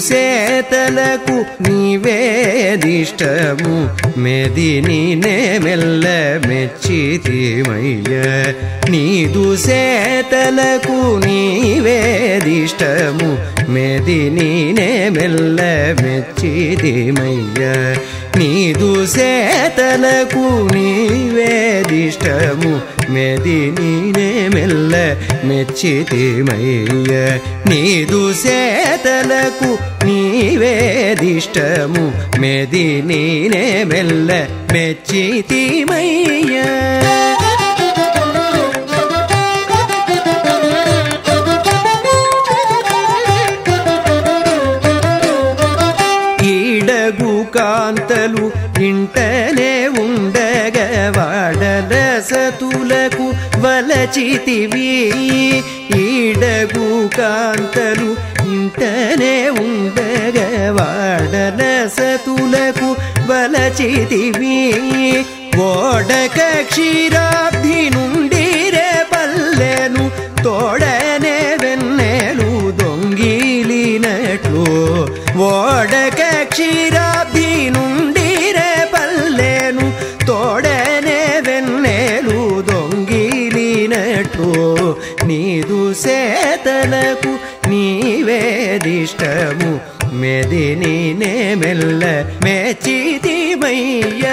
సేతలకు నీవేదిష్టము మెదిని మెల్ల మెచ్చితిమయ్య నీదు సేతలకు నీవేదిష్టము మెదిని మెల్ల మెచ్చితిమయ్య నీదు సేతలకు నీవేదిష్టము మెదిని నే మెల్ల మెచ్చితిమయ్య నీదు సేతలకు నీవేదిష్టము మెదిని నే మెల్ల మెచ్చితిమయ్య కాంతలు ఇంటనే ఉండగ వాడల సతులకు వలచితివి. ఈడగు కాంతలు ఇంటనే ఉండగ వాడల సతులకు వలచితివి. ఓడక క్షీరాబ్ధి నుండి రే పల్లెను తోడ నీదు సేతలకు నీవేదిష్టము మెదిని నే మెల్ల మెచ్చితిమయ్య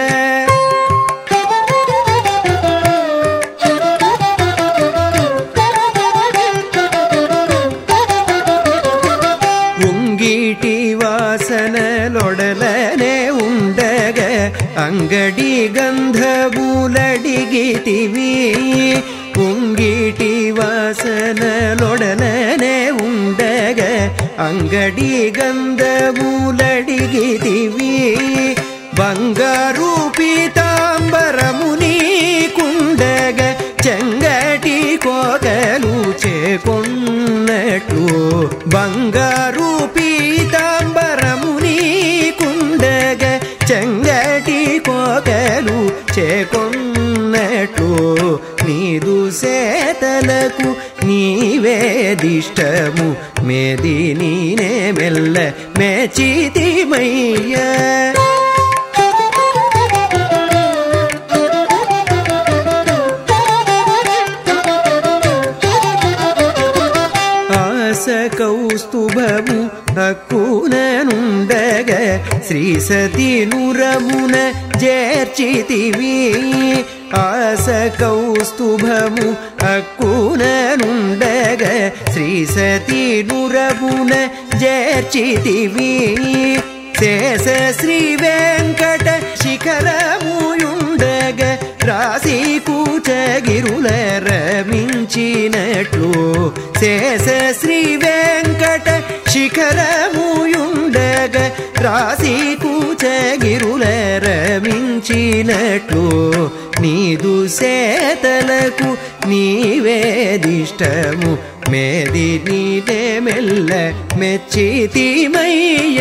ఉంగీటి వాసనలొడలనే ఉండగ. అంగడి గంధబూలడిగితివి ఉంగిటి వాసనలొడలనే ఉండగ అంగడి గంధబూలడిగితివి బంగారు పీతాంబరము నీకుండగ చెంగటి కోకలు చేకొన్నట్లు బంగారు పీతాంబరము నీకుండగ చెంగటి కోకలు చేకొన్నట్లు నీవేదిష్టము మేదిని నే మెల్ల మెచితిమయ్య ఆస కౌస్తుభము హక్కుననుండగ శ్రీ సతి నురమున చేర్చితివి ఆస కౌస్తుభము హక్కుననుండగ శ్రీ సతి నురమున చేర్చితివి శేష శ్రీ వెంకట శిఖరముయుండగ రాశి కూచగిరుల రమించినట్లు శేష శ్రీ వెంకట శిఖరముయుండగ రాశి కూచగిరుల రమించినట్లు నీదు శేతలకు నీవేదిష్టము మేది నీదే మెల్ల మెచ్చితిమయ్య